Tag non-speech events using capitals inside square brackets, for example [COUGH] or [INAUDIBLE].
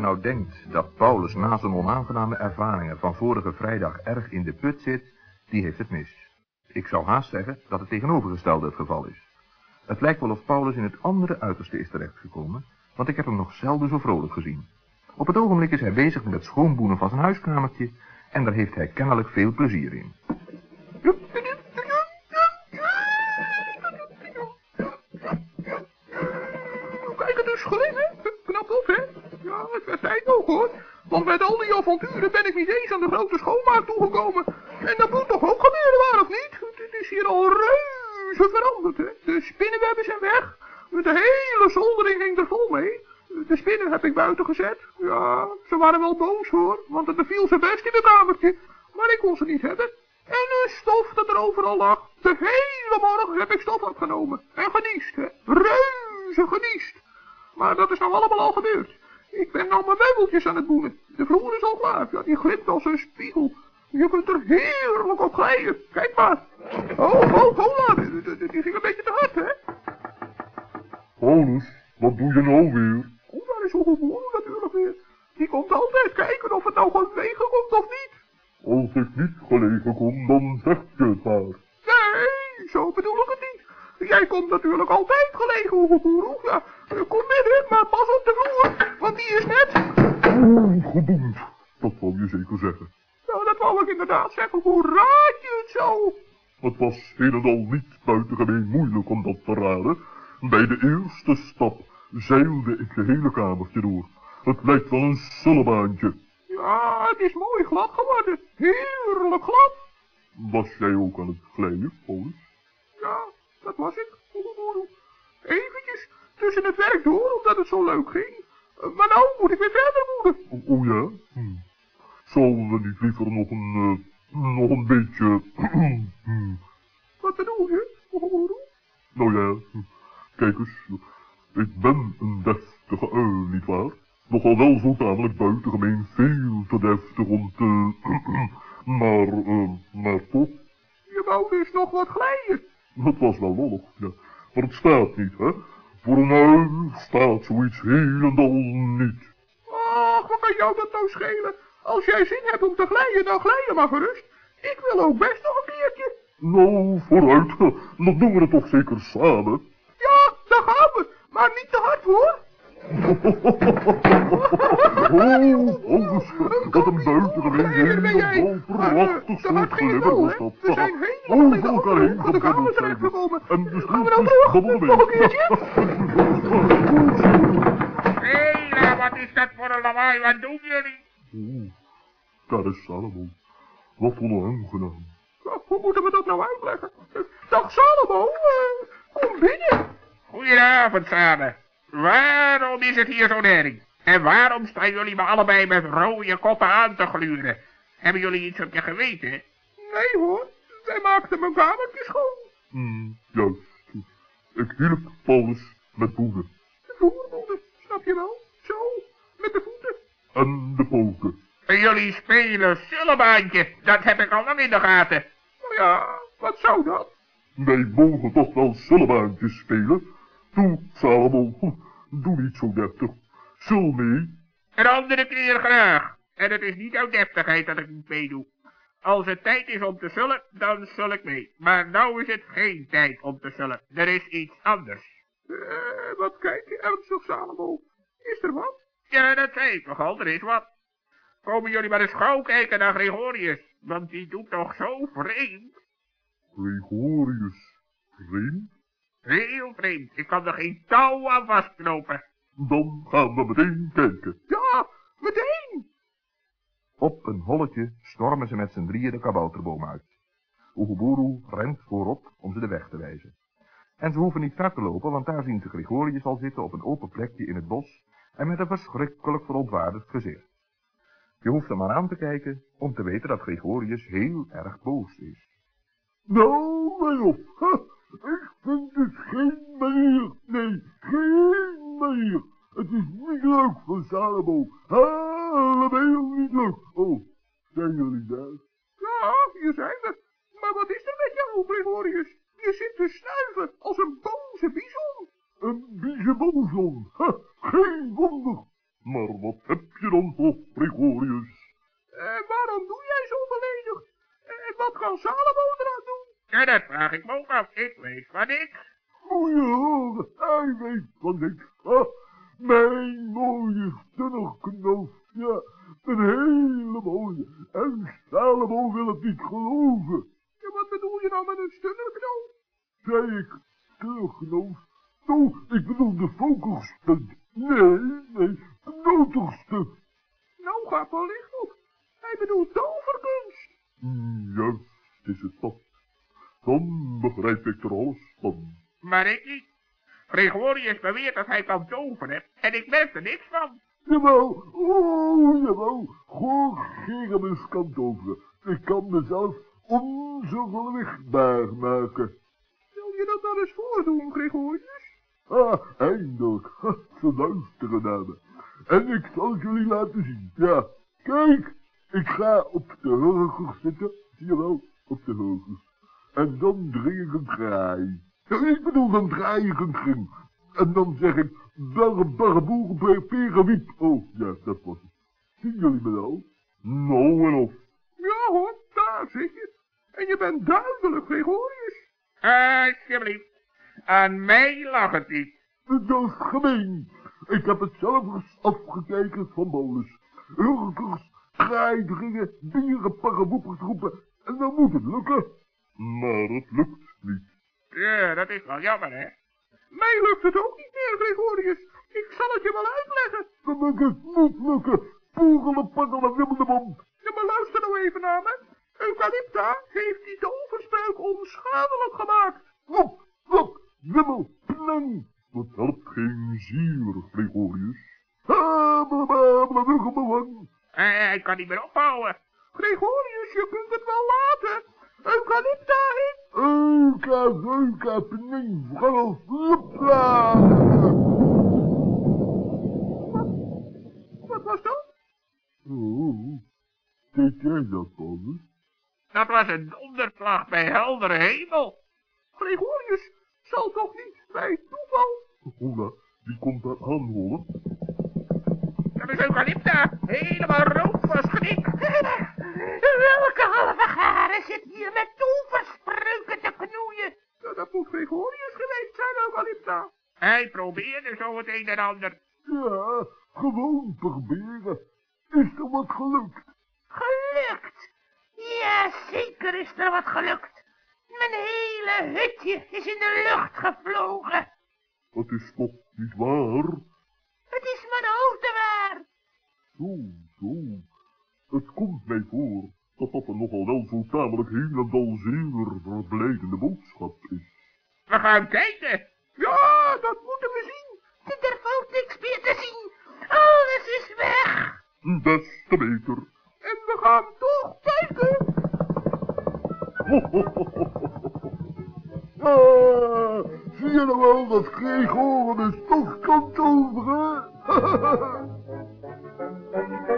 nou denkt dat Paulus na zijn onaangename ervaringen van vorige vrijdag erg in de put zit, die heeft het mis. Ik zou haast zeggen dat het tegenovergestelde het geval is. Het lijkt wel of Paulus in het andere uiterste is terechtgekomen, want ik heb hem nog zelden zo vrolijk gezien. Op het ogenblik is hij bezig met het schoonboenen van zijn huiskamertje en daar heeft hij kennelijk veel plezier in. Tijd ook, hoor. Want met al die avonturen ben ik niet eens aan de grote schoonmaak toegekomen. En dat moet toch ook gebeuren, waar of niet? Het is hier al reuze veranderd, hè? De spinnenwebben zijn weg. De hele zoldering ging er vol mee. De spinnen heb ik buiten gezet. Ja, ze waren wel boos, hoor. Want het beviel ze best in het kamertje. Maar ik kon ze niet hebben. En de stof dat er overal lag. De hele morgen heb ik stof opgenomen. En geniest, hè. Reuze geniest. Maar dat is nou allemaal al gebeurd. Ik ben nou mijn meubeltjes aan het boenen. De vloer is al klaar. Ja, die glimt als een spiegel. Je kunt er heerlijk op glijden. Kijk maar. Oh, oh, hola. Die, die, ging een beetje te hard, hè. Paulus, wat doe je nou weer? Oh, daar is Oegeboer natuurlijk weer. Die komt altijd kijken of het nou gelegen komt of niet. Als ik niet gelegen kom, dan zeg je het maar. Nee, zo bedoel ik het niet. Jij komt natuurlijk altijd gelegen, Oegeboer. Ja, kom binnen, maar pas op de vloer, want die is net... Oeh, geboemd. Dat wou je zeker zeggen. Nou, dat wou ik inderdaad zeggen. Hoe raad je het zo? Het was een en al niet buitengemeen moeilijk om dat te raden. Bij de eerste stap zeilde ik de hele kamertje door. Het lijkt wel een zullebaantje. Ja, het is mooi glad geworden. Heerlijk glad. Was jij ook aan het glijden, Paulus? Ja, dat was ik. Eventjes tussen het werk door, omdat het zo leuk ging. Maar nou moet ik weer verder moeten. O, oh ja? Hm. Zullen we niet liever nog een, uh, nog een beetje... [CLEARS THROAT] hm. Wat bedoel je? Nou ja, hm. kijk eens. Ik ben een deftige uil, nietwaar? Nogal wel zo tamelijk buitengemeen veel te deftig om te... [CLEARS THROAT] maar, uh, maar toch... Je wou dus nog wat glijden. Dat was wel lollig, ja. Maar het staat niet, hè. Voor een uil staat zoiets helemaal niet. Ach, wat kan jou dat nou schelen? Als jij zin hebt om te glijden, dan glij je maar gerust. Ik wil ook best nog een keertje. Nou, vooruit. [LAUGHS] Dan doen we het toch zeker samen. Ja, daar gaan we. Maar niet te hard, hoor. [LAUGHS] oh, alles. Wat een buitengemeen helemaal prachtig soort glimmer was dat. We zijn helemaal Over elkaar heen de kamer gebabbeld zijn we. En de Nog een keertje? Hela, wat is dat voor een lawaai? Wat doen jullie? Oeh, daar is Salomon. Wat onaangenaam. Hoe moeten we dat nou uitleggen? Dag Salomo, eh, kom binnen. Goedenavond samen. Waarom is het hier zo nering? En waarom staan jullie me allebei met rode koppen aan te gluren? Hebben jullie iets op je geweten? Nee hoor, wij maakten mijn kamertje schoon. Hmm, juist. Ik hielp Paulus met boenen. De voerboeden, snap je wel? Zo, met de voeten. En de poten. En jullie spelen zullebaantje. Dat heb ik al lang in de gaten. Nou ja, wat zou dat? Wij mogen toch wel zullebaantjes spelen? Toe, Salomon. Doe niet zo deftig. Zul mee. Een andere keer graag. En het is niet uit deftigheid dat ik niet meedoe. Als het tijd is om te zullen, dan zul ik mee. Maar nou is het geen tijd om te zullen. Er is iets anders. Eh, wat kijk je ernstig, Salomo? Is er wat? Ja, dat zei ik toch al, er is wat. Komen jullie maar eens gauw kijken naar Gregorius. Want die doet toch zo vreemd. Gregorius. Vreemd? Heel vreemd. Ik kan er geen touw aan vastknopen. Dan gaan we meteen kijken. Ja, meteen. Op een holletje stormen ze met z'n drieën de kabouterboom uit. Oeguburu rent voorop om ze de weg te wijzen. En ze hoeven niet ver te lopen, want daar zien ze Gregorius al zitten op een open plekje in het bos en met een verschrikkelijk verontwaardigd gezicht. Je hoeft er maar aan te kijken om te weten dat Gregorius heel erg boos is. Nou, mij op. Ik vind het geen manier. Nee, geen het is niet leuk van Salomo. Helemaal ah, niet leuk. Oh, zijn jullie daar? Ja, je zijn we. Maar wat is er met jou, Gregorius? Je zit te snuiven als een boze bizon. Een bieze bizon? Ha, geen wonder. Maar wat heb je dan toch, Gregorius? En waarom doe jij zo beledigd? En wat kan Salomo eraan doen? Ja, dat vraag ik me ook af. Ik weet van niks. Goeie ja, hij weet van niks. Mijn mooie ja, een hele mooie. En Salomo wil het niet geloven. Ja, wat bedoel je nou met een stunnerknoop? Zei ik, stunnerknoop? Oh, ik bedoel de focuspunt. Nee, nee, noterstuk. Nou, gaat wel licht op. Hij bedoelt toverkunst. Juist is het dat. Dan begrijp ik er alles van. Maar ik niet. Gregorius beweert dat hij kan toveren en ik merk er niks van. Jawel, oh jawel, Gorgeramus kan toveren. Ik kan mezelf onzichtbaar maken. Wil je dat dan eens voordoen, Gregorius? Ah, eindelijk, Ha, [LAUGHS] ze luisteren naar me. En ik zal het jullie laten zien, ja. Kijk, ik ga op de hurgers zitten, jawel, op de hurgers. En dan dring ik een draai. Ik bedoel, dan draai ik een kring. En dan zeg ik, barre, barre, boeren, peren, wiep. Oh, ja, dat was het. Zien jullie me nou? Nou en of. Ja hoor, daar zit je. En je bent duidelijk Gregorius. Alsjeblieft. Aan mij lag het niet. Dat is gemeen. Ik heb het zelf eens afgekeken van bolus. Hurkers, draaidringen, dieren, paravoepers roepen. En dan moet het lukken. Maar het lukt niet. Ja, dat is wel jammer, hè? Mij lukt het ook niet meer, Gregorius. Ik zal het je wel uitleggen. Dan lukt het niet lukken. Poegelen, paggelen, wibbelebom. Ja, maar luister nou even naar me. Eucalypta heeft die toverspreuk onschadelijk gemaakt. Wop, wop, wibbel, plang. Dat helpt geen zier, Gregorius. Hij, hij kan niet meer ophouden. Gregorius, je kunt het wel laten. Euka, euka, pning, vrangel, flupla. Wat was dat? Oh, deed jij dat, Paulus? Dat was een donderslag bij heldere hemel. Gregorius zal toch niet bij toeval... Hola, die komt daar aanholen. Dat is Eucalypta. Helemaal rood van schrik. [LAUGHS] Welke halve garen zit hier met toverspreuken te knoeien? Ja, dat moet Gregorius geweest zijn, Eucalypta. Hij probeerde zo het een en ander. Ja, gewoon proberen. Is er wat gelukt? Gelukt? Ja, zeker is er wat gelukt. Mijn hele hutje is in de lucht gevlogen. Dat is toch niet waar? Het is mijn hoofd waar. Zo, zo. Het komt mij voor dat dat er nogal wel zo tamelijk heel en al zeer verblijdende boodschap is. We gaan kijken. Ja, dat moeten we zien. Er valt niks meer te zien. Alles is weg. Des te beter. En we gaan toch kijken. [LAUGHS] ah, zie je nou wel dat Gregorius toch kan toveren? [LAUGHS]